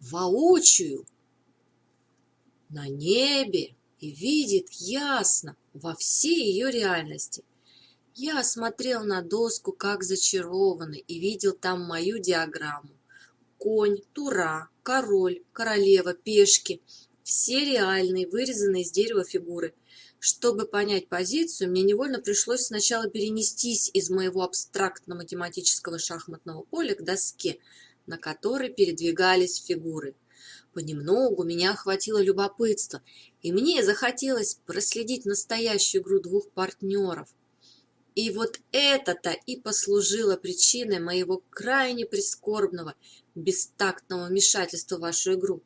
воочию на небе и видит ясно во всей ее реальности. Я смотрел на доску как зачарованный и видел там мою диаграмму. Конь, тура, король, королева, пешки – все реальные, вырезанные из дерева фигуры. Чтобы понять позицию, мне невольно пришлось сначала перенестись из моего абстрактно-математического шахматного поля к доске, на которой передвигались фигуры. Понемногу меня охватило любопытство, и мне захотелось проследить настоящую игру двух партнеров. И вот это-то и послужило причиной моего крайне прискорбного, бестактного вмешательства в вашу игру.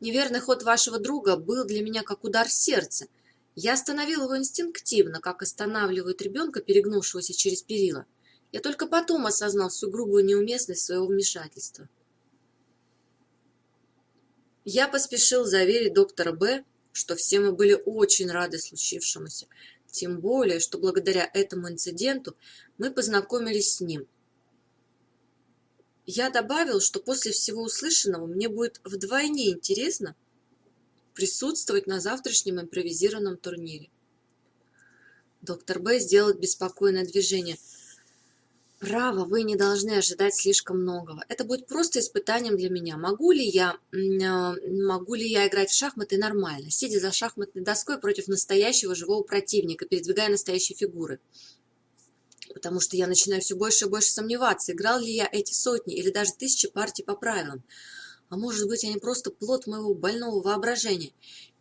Неверный ход вашего друга был для меня как удар сердца. Я остановил его инстинктивно, как останавливают ребенка, перегнувшегося через перила. Я только потом осознал всю грубую неуместность своего вмешательства. Я поспешил заверить доктора Б, что все мы были очень рады случившемуся, тем более, что благодаря этому инциденту мы познакомились с ним. Я добавил, что после всего услышанного мне будет вдвойне интересно присутствовать на завтрашнем импровизированном турнире. Доктор Б сделал беспокойное движение – Право, вы не должны ожидать слишком многого. Это будет просто испытанием для меня. Могу ли я, а, могу ли я играть в шахматы нормально, сидя за шахматной доской против настоящего живого противника, передвигая настоящие фигуры? Потому что я начинаю все больше и больше сомневаться, играл ли я эти сотни или даже тысячи партий по правилам. А может быть, они просто плод моего больного воображения.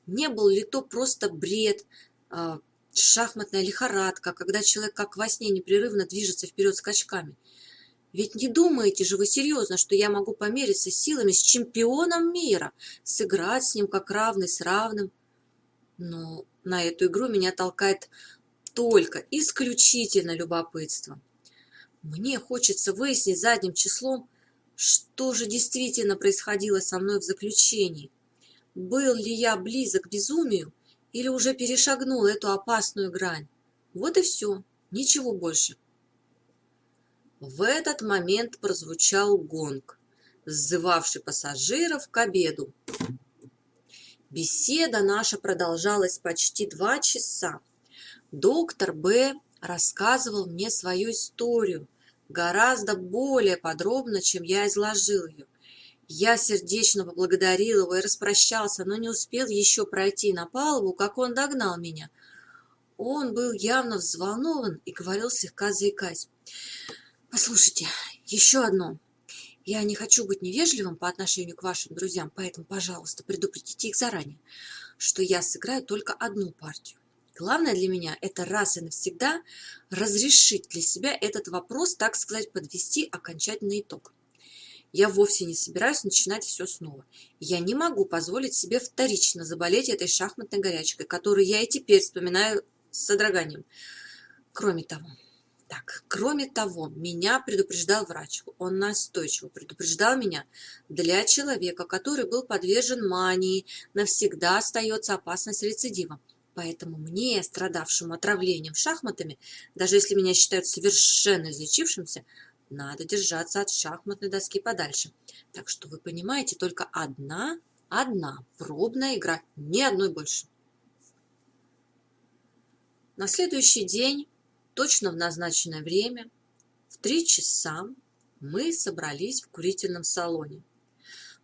Не был ли то просто бред, а, шахматная лихорадка, когда человек как во сне непрерывно движется вперед скачками. Ведь не думаете же вы серьезно, что я могу помериться силами с чемпионом мира, сыграть с ним как равный с равным? Но на эту игру меня толкает только исключительно любопытство. Мне хочется выяснить задним числом, что же действительно происходило со мной в заключении. Был ли я близок к безумию или уже перешагнул эту опасную грань. Вот и все, ничего больше. В этот момент прозвучал гонг, сзывавший пассажиров к обеду. Беседа наша продолжалась почти два часа. Доктор Б. рассказывал мне свою историю, гораздо более подробно, чем я изложил ее. Я сердечно поблагодарил его и распрощался, но не успел еще пройти на палубу, как он догнал меня. Он был явно взволнован и говорил слегка заикаясь. «Послушайте, еще одно. Я не хочу быть невежливым по отношению к вашим друзьям, поэтому, пожалуйста, предупредите их заранее, что я сыграю только одну партию. Главное для меня – это раз и навсегда разрешить для себя этот вопрос, так сказать, подвести окончательный итог. Я вовсе не собираюсь начинать все снова. Я не могу позволить себе вторично заболеть этой шахматной горячкой, которую я и теперь вспоминаю с содроганием. Кроме того, так, кроме того, меня предупреждал врач. Он настойчиво предупреждал меня. Для человека, который был подвержен мании, навсегда остается опасность рецидива. Поэтому мне, страдавшему отравлением шахматами, даже если меня считают совершенно излечившимся, надо держаться от шахматной доски подальше. Так что вы понимаете, только одна, одна пробная игра, ни одной больше. На следующий день, точно в назначенное время, в три часа, мы собрались в курительном салоне.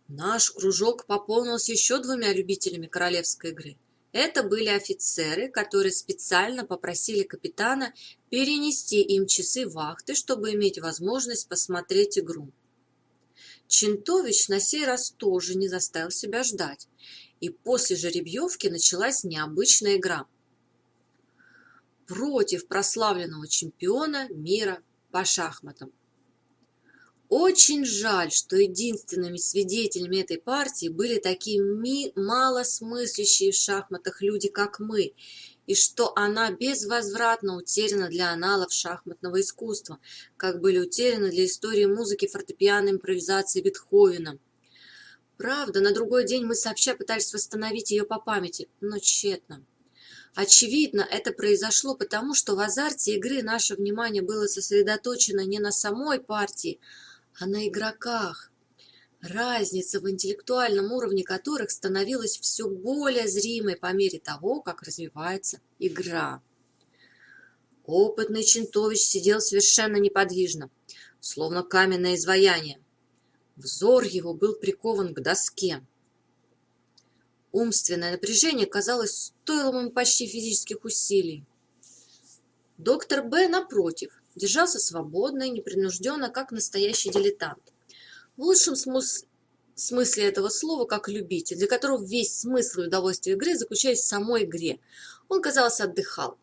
Наш кружок пополнился еще двумя любителями королевской игры – это были офицеры, которые специально попросили капитана перенести им часы вахты, чтобы иметь возможность посмотреть игру. Чинтович на сей раз тоже не заставил себя ждать, и после жеребьевки началась необычная игра против прославленного чемпиона мира по шахматам. Очень жаль, что единственными свидетелями этой партии были такие ми малосмыслящие в шахматах люди, как мы, и что она безвозвратно утеряна для аналов шахматного искусства, как были утеряны для истории музыки фортепианной импровизации Бетховена. Правда, на другой день мы сообща пытались восстановить ее по памяти, но тщетно. Очевидно, это произошло потому, что в азарте игры наше внимание было сосредоточено не на самой партии, а на игроках. разница в интеллектуальном уровне которых становилась все более зримой по мере того, как развивается игра. Опытный Чинтович сидел совершенно неподвижно, словно каменное изваяние. Взор его был прикован к доске. Умственное напряжение, казалось, стоило ему почти физических усилий. Доктор Б, напротив, держался свободно и непринужденно, как настоящий дилетант. В лучшем смыс смысле этого слова, как любитель, для которого весь смысл и удовольствие игры заключались в самой игре. Он, казалось, отдыхал.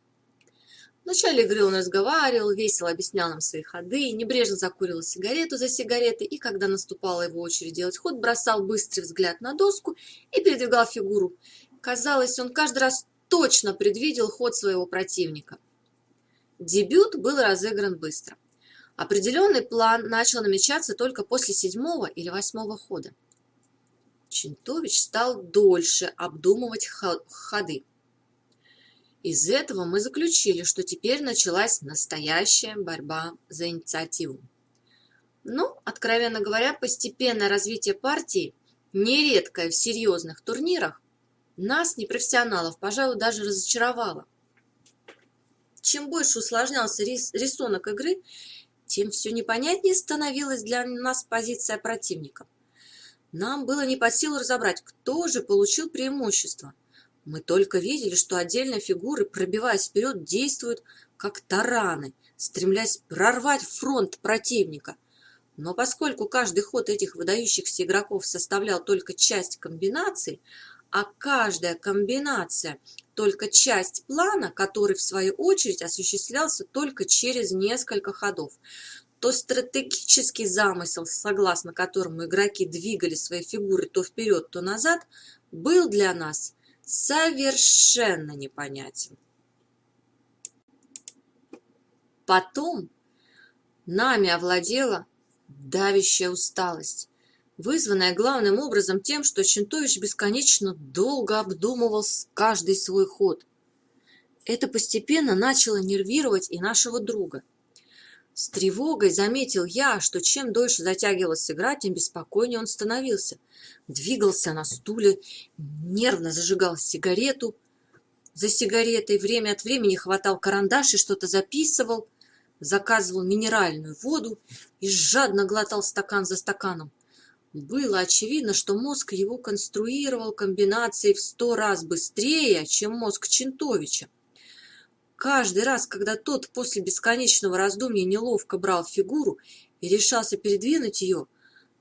В начале игры он разговаривал, весело объяснял нам свои ходы, небрежно закуривал сигарету за сигаретой и, когда наступала его очередь делать ход, бросал быстрый взгляд на доску и передвигал фигуру. Казалось, он каждый раз точно предвидел ход своего противника. Дебют был разыгран быстро. Определенный план начал намечаться только после седьмого или восьмого хода. Чинтович стал дольше обдумывать ходы. Из этого мы заключили, что теперь началась настоящая борьба за инициативу. Но, откровенно говоря, постепенное развитие партии, нередкое в серьезных турнирах, нас, непрофессионалов, пожалуй, даже разочаровало. Чем больше усложнялся рисунок игры, тем все непонятнее становилась для нас позиция противника. Нам было не под силу разобрать, кто же получил преимущество – мы только видели, что отдельные фигуры, пробиваясь вперед, действуют как тараны, стремлясь прорвать фронт противника. Но поскольку каждый ход этих выдающихся игроков составлял только часть комбинации, а каждая комбинация только часть плана, который в свою очередь осуществлялся только через несколько ходов, то стратегический замысел, согласно которому игроки двигали свои фигуры то вперед, то назад, был для нас совершенно непонятен. Потом нами овладела давящая усталость, вызванная главным образом тем, что Чентович бесконечно долго обдумывал каждый свой ход. Это постепенно начало нервировать и нашего друга – с тревогой заметил я, что чем дольше затягивалась игра, тем беспокойнее он становился. Двигался на стуле, нервно зажигал сигарету. За сигаретой время от времени хватал карандаш и что-то записывал, заказывал минеральную воду и жадно глотал стакан за стаканом. Было очевидно, что мозг его конструировал комбинации в сто раз быстрее, чем мозг Чентовича. Каждый раз, когда тот после бесконечного раздумья неловко брал фигуру и решался передвинуть ее,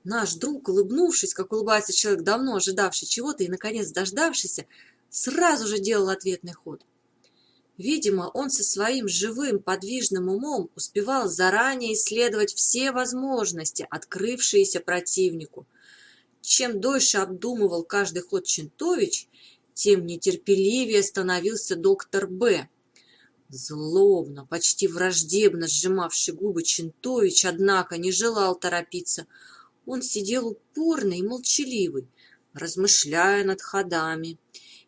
наш друг, улыбнувшись, как улыбается человек, давно ожидавший чего-то и, наконец, дождавшийся, сразу же делал ответный ход. Видимо, он со своим живым подвижным умом успевал заранее исследовать все возможности, открывшиеся противнику. Чем дольше обдумывал каждый ход Чентович, тем нетерпеливее становился доктор Б. Злобно, почти враждебно сжимавший губы Чентович, однако, не желал торопиться. Он сидел упорный и молчаливый, размышляя над ходами.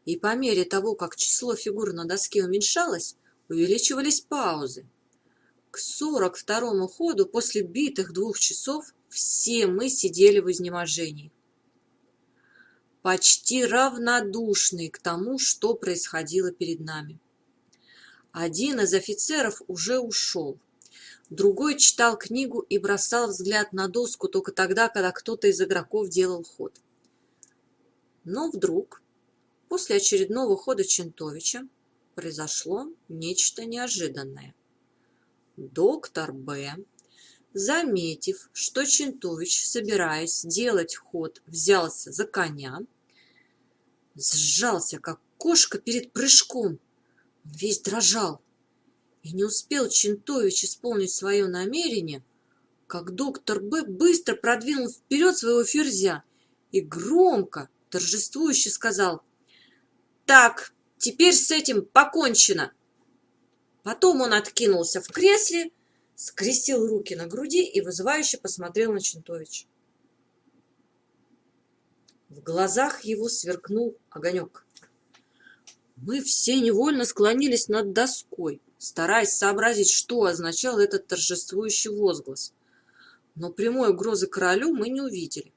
И по мере того, как число фигур на доске уменьшалось, увеличивались паузы. К сорок второму ходу после битых двух часов все мы сидели в изнеможении. Почти равнодушные к тому, что происходило перед нами. Один из офицеров уже ушел. Другой читал книгу и бросал взгляд на доску только тогда, когда кто-то из игроков делал ход. Но вдруг, после очередного хода Чентовича, произошло нечто неожиданное. Доктор Б., заметив, что Чентович, собираясь сделать ход, взялся за коня, сжался, как кошка перед прыжком, весь дрожал. И не успел Чентович исполнить свое намерение, как доктор Б. быстро продвинул вперед своего ферзя и громко, торжествующе сказал «Так, теперь с этим покончено!» Потом он откинулся в кресле, скрестил руки на груди и вызывающе посмотрел на Чентовича. В глазах его сверкнул огонек. Мы все невольно склонились над доской, стараясь сообразить, что означал этот торжествующий возглас. Но прямой угрозы королю мы не увидели.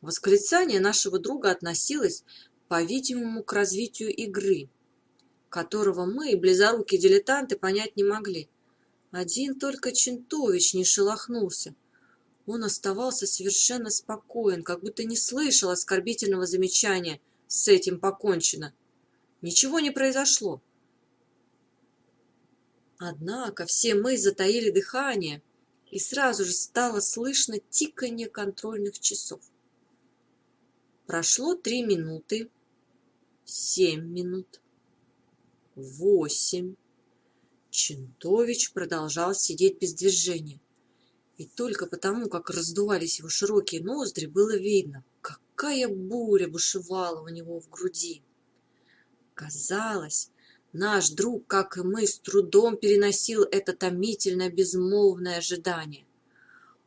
Восклицание нашего друга относилось, по-видимому, к развитию игры, которого мы, близорукие дилетанты, понять не могли. Один только Чентович не шелохнулся. Он оставался совершенно спокоен, как будто не слышал оскорбительного замечания «с этим покончено». Ничего не произошло. Однако все мы затаили дыхание, и сразу же стало слышно тиканье контрольных часов. Прошло три минуты, семь минут, восемь. Чентович продолжал сидеть без движения. И только потому, как раздувались его широкие ноздри, было видно, какая буря бушевала у него в груди. Казалось, наш друг, как и мы, с трудом переносил это томительное безмолвное ожидание.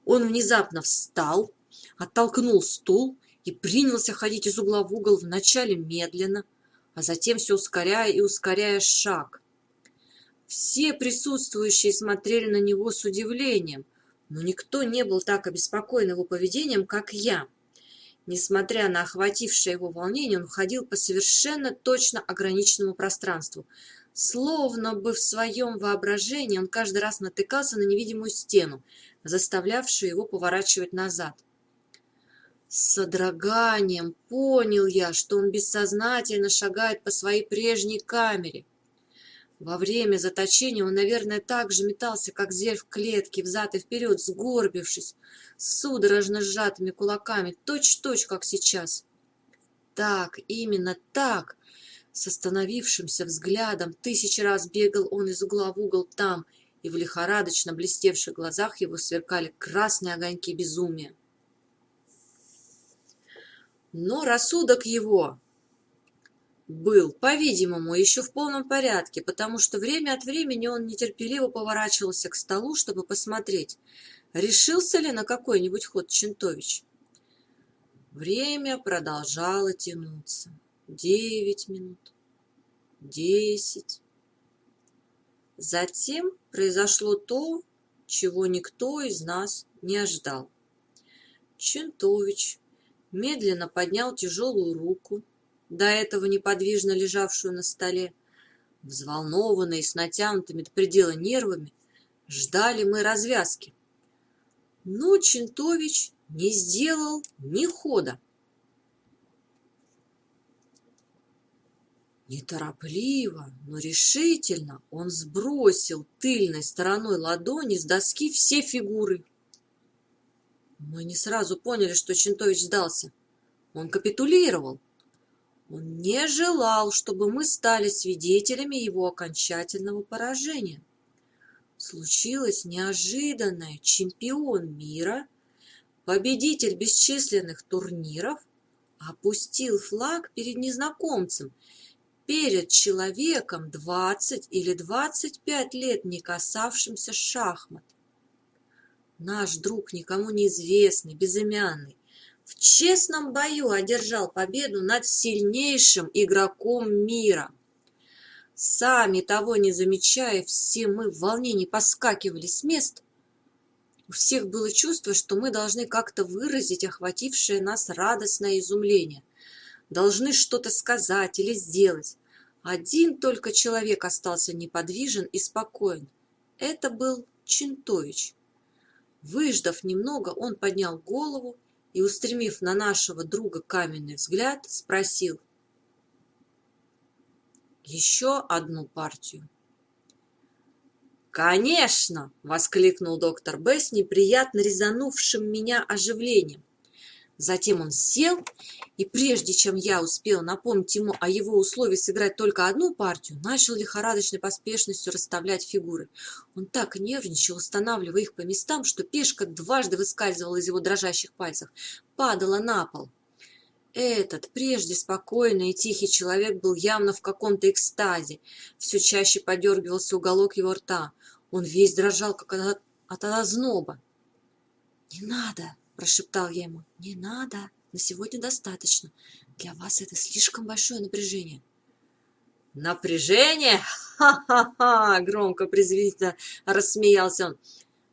Он внезапно встал, оттолкнул стул и принялся ходить из угла в угол вначале медленно, а затем все ускоряя и ускоряя шаг. Все присутствующие смотрели на него с удивлением, но никто не был так обеспокоен его поведением, как я. Несмотря на охватившее его волнение, он ходил по совершенно точно ограниченному пространству. Словно бы в своем воображении он каждый раз натыкался на невидимую стену, заставлявшую его поворачивать назад. С содроганием понял я, что он бессознательно шагает по своей прежней камере. Во время заточения он, наверное, так же метался, как зверь в клетке, взад и вперед, сгорбившись, судорожно сжатыми кулаками, точь-точь, как сейчас. Так, именно так, с остановившимся взглядом, тысячи раз бегал он из угла в угол там, и в лихорадочно блестевших глазах его сверкали красные огоньки безумия. Но рассудок его, был, по-видимому, еще в полном порядке, потому что время от времени он нетерпеливо поворачивался к столу, чтобы посмотреть, решился ли на какой-нибудь ход Чентович. Время продолжало тянуться. Девять минут, десять. Затем произошло то, чего никто из нас не ожидал. Чентович медленно поднял тяжелую руку, до этого неподвижно лежавшую на столе. Взволнованные, с натянутыми до предела нервами, ждали мы развязки. Но Чентович не сделал ни хода. Неторопливо, но решительно он сбросил тыльной стороной ладони с доски все фигуры. Мы не сразу поняли, что Чентович сдался. Он капитулировал. Он не желал, чтобы мы стали свидетелями его окончательного поражения. Случилось неожиданное. Чемпион мира, победитель бесчисленных турниров, опустил флаг перед незнакомцем, перед человеком 20 или 25 лет не касавшимся шахмат. Наш друг, никому неизвестный, безымянный, в честном бою одержал победу над сильнейшим игроком мира. Сами того не замечая, все мы в волнении поскакивали с мест. У всех было чувство, что мы должны как-то выразить охватившее нас радостное изумление. Должны что-то сказать или сделать. Один только человек остался неподвижен и спокоен. Это был Чинтович. Выждав немного, он поднял голову и, устремив на нашего друга каменный взгляд, спросил «Еще одну партию?» «Конечно!» — воскликнул доктор Б. с неприятно резанувшим меня оживлением. Затем он сел, и прежде чем я успел напомнить ему о его условии сыграть только одну партию, начал лихорадочной поспешностью расставлять фигуры. Он так нервничал, устанавливая их по местам, что пешка дважды выскальзывала из его дрожащих пальцев, падала на пол. Этот, прежде спокойный и тихий человек был явно в каком-то экстазе. Все чаще подергивался уголок его рта. Он весь дрожал, как от озноба. «Не надо!» Прошептал я ему. «Не надо, на сегодня достаточно. Для вас это слишком большое напряжение». «Напряжение? Ха-ха-ха!» громко презрительно рассмеялся он.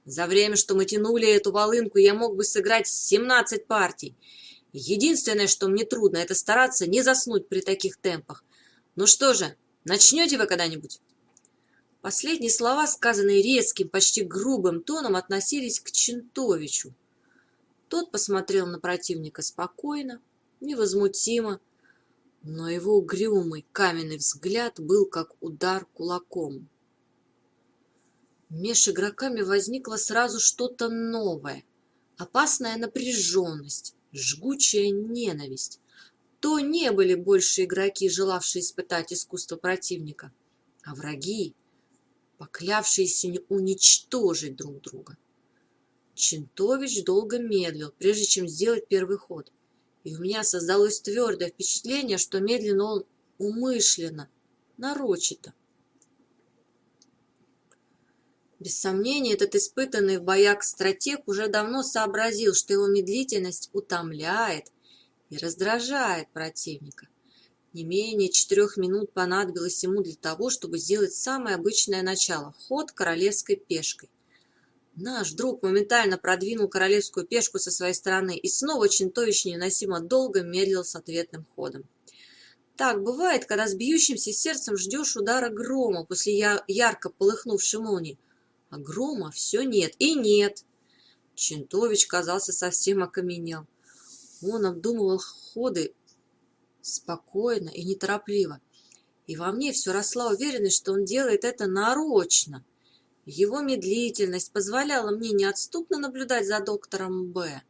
«За время, что мы тянули эту волынку, я мог бы сыграть семнадцать партий. Единственное, что мне трудно, это стараться не заснуть при таких темпах. Ну что же, начнете вы когда-нибудь?» Последние слова, сказанные резким, почти грубым тоном, относились к Чентовичу. Тот посмотрел на противника спокойно, невозмутимо, но его угрюмый каменный взгляд был как удар кулаком. Меж игроками возникло сразу что-то новое, опасная напряженность, жгучая ненависть. То не были больше игроки, желавшие испытать искусство противника, а враги, поклявшиеся уничтожить друг друга. Чинтович долго медлил, прежде чем сделать первый ход, и у меня создалось твердое впечатление, что медленно он умышленно, нарочито. Без сомнения, этот испытанный в боях стратег уже давно сообразил, что его медлительность утомляет и раздражает противника. Не менее четырех минут понадобилось ему для того, чтобы сделать самое обычное начало – ход королевской пешкой. Наш друг моментально продвинул королевскую пешку со своей стороны и снова Чинтович невыносимо долго медлил с ответным ходом. Так бывает, когда с бьющимся сердцем ждешь удара грома после ярко полыхнувшей молнии, а грома все нет и нет. Чинтович казался совсем окаменел. Он обдумывал ходы спокойно и неторопливо. И во мне все росла уверенность, что он делает это нарочно. Его медлительность позволяла мне неотступно наблюдать за доктором Б.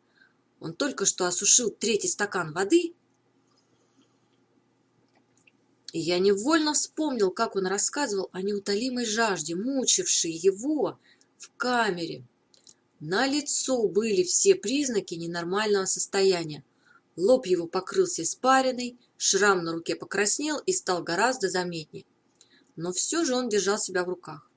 Он только что осушил третий стакан воды, и я невольно вспомнил, как он рассказывал о неутолимой жажде, мучившей его в камере. На лицо были все признаки ненормального состояния. Лоб его покрылся испариной, Шрам на руке покраснел и стал гораздо заметнее. Но все же он держал себя в руках.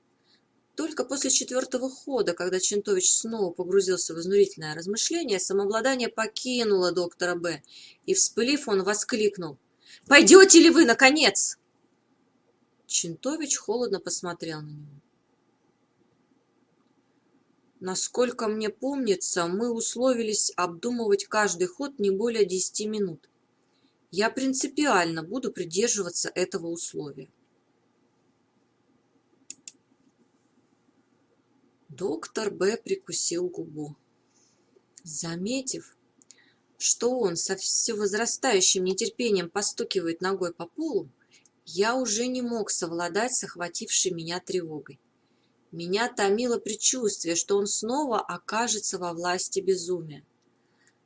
Только после четвертого хода, когда Чентович снова погрузился в изнурительное размышление, самообладание покинуло доктора Б. И, вспылив, он воскликнул. «Пойдете ли вы, наконец?» Чентович холодно посмотрел на него. Насколько мне помнится, мы условились обдумывать каждый ход не более десяти минут. Я принципиально буду придерживаться этого условия. Доктор Б. прикусил губу. Заметив, что он со все возрастающим нетерпением постукивает ногой по полу, я уже не мог совладать с охватившей меня тревогой. Меня томило предчувствие, что он снова окажется во власти безумия.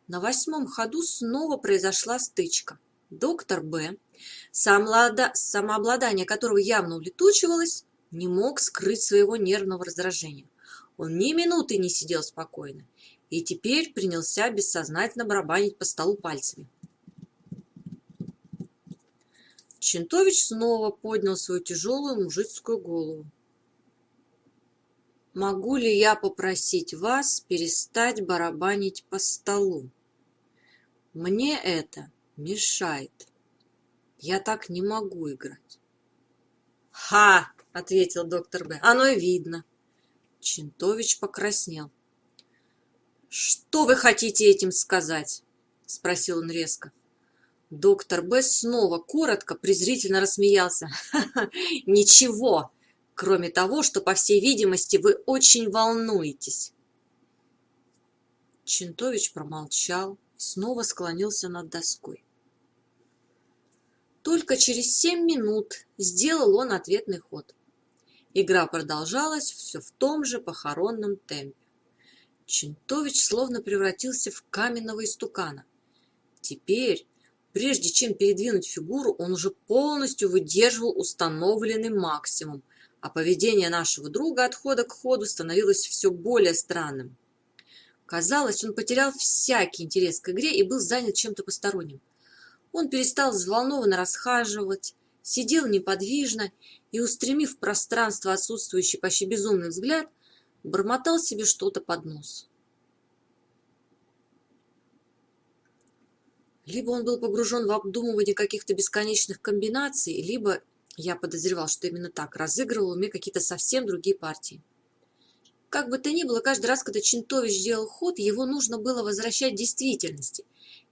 На восьмом ходу снова произошла стычка. Доктор Б, самообладание которого явно улетучивалось, не мог скрыть своего нервного раздражения. Он ни минуты не сидел спокойно и теперь принялся бессознательно барабанить по столу пальцами. Чентович снова поднял свою тяжелую мужицкую голову. «Могу ли я попросить вас перестать барабанить по столу? Мне это мешает. Я так не могу играть. «Ха!» — ответил доктор Б. «Оно видно». Чинтович покраснел. «Что вы хотите этим сказать?» — спросил он резко. Доктор Б. снова коротко, презрительно рассмеялся. «Ха -ха, «Ничего, кроме того, что, по всей видимости, вы очень волнуетесь». Чинтович промолчал снова склонился над доской. Только через семь минут сделал он ответный ход. Игра продолжалась все в том же похоронном темпе. Чинтович словно превратился в каменного истукана. Теперь, прежде чем передвинуть фигуру, он уже полностью выдерживал установленный максимум, а поведение нашего друга от хода к ходу становилось все более странным. Казалось, он потерял всякий интерес к игре и был занят чем-то посторонним. Он перестал взволнованно расхаживать, сидел неподвижно и, устремив в пространство отсутствующий почти безумный взгляд, бормотал себе что-то под нос. Либо он был погружен в обдумывание каких-то бесконечных комбинаций, либо, я подозревал, что именно так, разыгрывал уме какие-то совсем другие партии. Как бы то ни было, каждый раз, когда Чинтович делал ход, его нужно было возвращать действительности.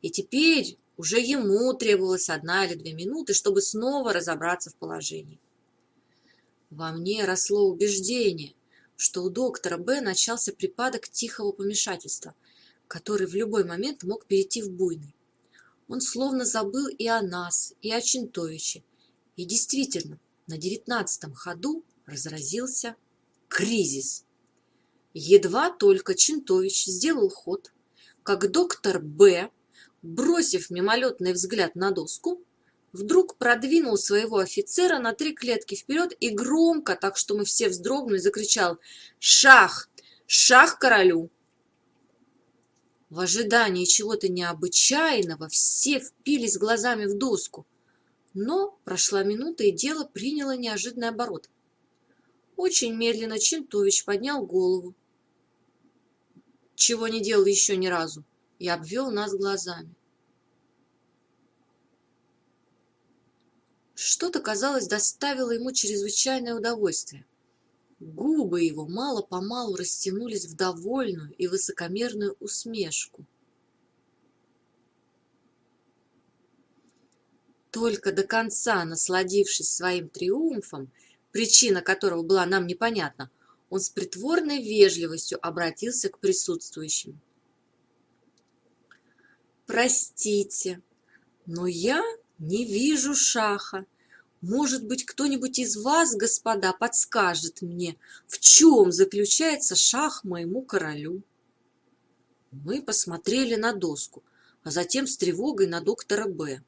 И теперь уже ему требовалась одна или две минуты, чтобы снова разобраться в положении. Во мне росло убеждение, что у доктора Б начался припадок тихого помешательства, который в любой момент мог перейти в буйный. Он словно забыл и о нас, и о Чинтовиче. И действительно, на девятнадцатом ходу разразился кризис. Едва только Чинтович сделал ход, как доктор Б, бросив мимолетный взгляд на доску, вдруг продвинул своего офицера на три клетки вперед и громко, так что мы все вздрогнули, закричал «Шах! Шах королю!» В ожидании чего-то необычайного все впились глазами в доску. Но прошла минута, и дело приняло неожиданный оборот. Очень медленно Чинтович поднял голову, чего не делал еще ни разу, и обвел нас глазами. Что-то, казалось, доставило ему чрезвычайное удовольствие. Губы его мало-помалу растянулись в довольную и высокомерную усмешку. Только до конца насладившись своим триумфом, причина которого была нам непонятна, он с притворной вежливостью обратился к присутствующим. «Простите, но я не вижу шаха. Может быть, кто-нибудь из вас, господа, подскажет мне, в чем заключается шах моему королю?» Мы посмотрели на доску, а затем с тревогой на доктора Б.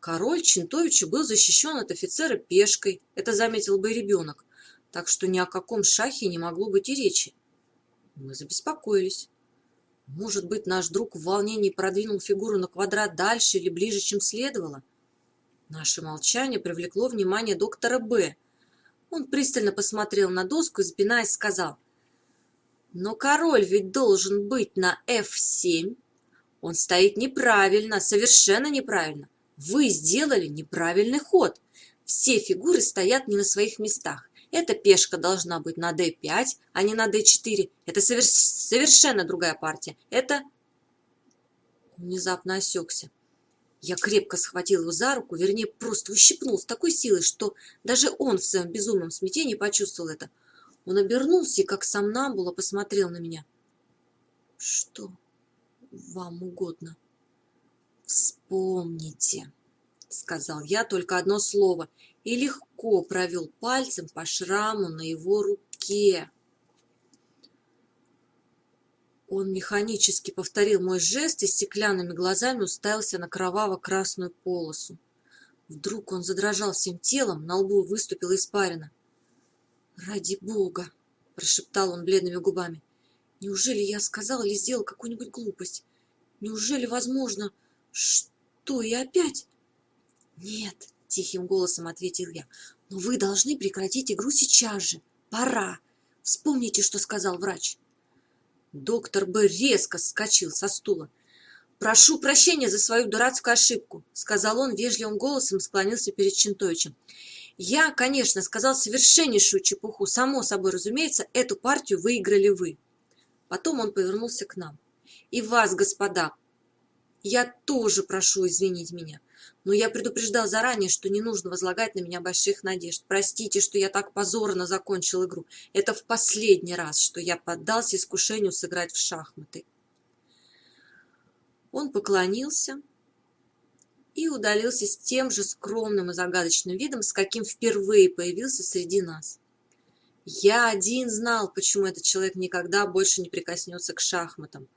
Король Чинтовича был защищен от офицера пешкой, это заметил бы и ребенок, так что ни о каком шахе не могло быть и речи. Мы забеспокоились. Может быть, наш друг в волнении продвинул фигуру на квадрат дальше или ближе, чем следовало? Наше молчание привлекло внимание доктора Б. Он пристально посмотрел на доску и, запинаясь, сказал, «Но король ведь должен быть на F7. Он стоит неправильно, совершенно неправильно. Вы сделали неправильный ход. Все фигуры стоят не на своих местах. Эта пешка должна быть на d5, а не на d4. Это совер совершенно другая партия. Это... Внезапно осекся. Я крепко схватил его за руку, вернее, просто ущипнул с такой силой, что даже он в своем безумном смятении почувствовал это. Он обернулся и, как сам Намбула, посмотрел на меня. «Что вам угодно?» «Вспомните», — сказал я только одно слово, и легко провел пальцем по шраму на его руке. Он механически повторил мой жест и стеклянными глазами уставился на кроваво-красную полосу. Вдруг он задрожал всем телом, на лбу выступила испарина. «Ради бога!» – прошептал он бледными губами. «Неужели я сказал или сделал какую-нибудь глупость? Неужели возможно, что и опять?» «Нет, Тихим голосом ответил я. Но вы должны прекратить игру сейчас же. Пора. Вспомните, что сказал врач. Доктор Б. резко вскочил со стула. «Прошу прощения за свою дурацкую ошибку», — сказал он вежливым голосом склонился перед Чентовичем. «Я, конечно, сказал совершеннейшую чепуху. Само собой, разумеется, эту партию выиграли вы». Потом он повернулся к нам. «И вас, господа, я тоже прошу извинить меня. Но я предупреждал заранее, что не нужно возлагать на меня больших надежд. Простите, что я так позорно закончил игру. Это в последний раз, что я поддался искушению сыграть в шахматы. Он поклонился и удалился с тем же скромным и загадочным видом, с каким впервые появился среди нас. Я один знал, почему этот человек никогда больше не прикоснется к шахматам.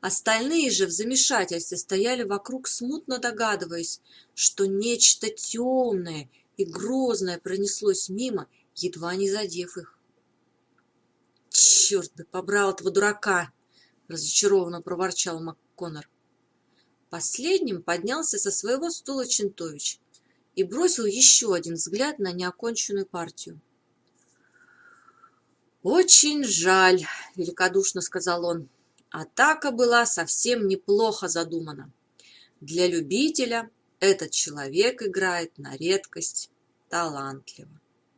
Остальные же в замешательстве стояли вокруг, смутно догадываясь, что нечто темное и грозное пронеслось мимо, едва не задев их. «Черт бы побрал этого дурака!» — разочарованно проворчал МакКоннор. Последним поднялся со своего стула Чентович и бросил еще один взгляд на неоконченную партию. «Очень жаль», — великодушно сказал он. Атака была совсем неплохо задумана. Для любителя этот человек играет на редкость талантливо.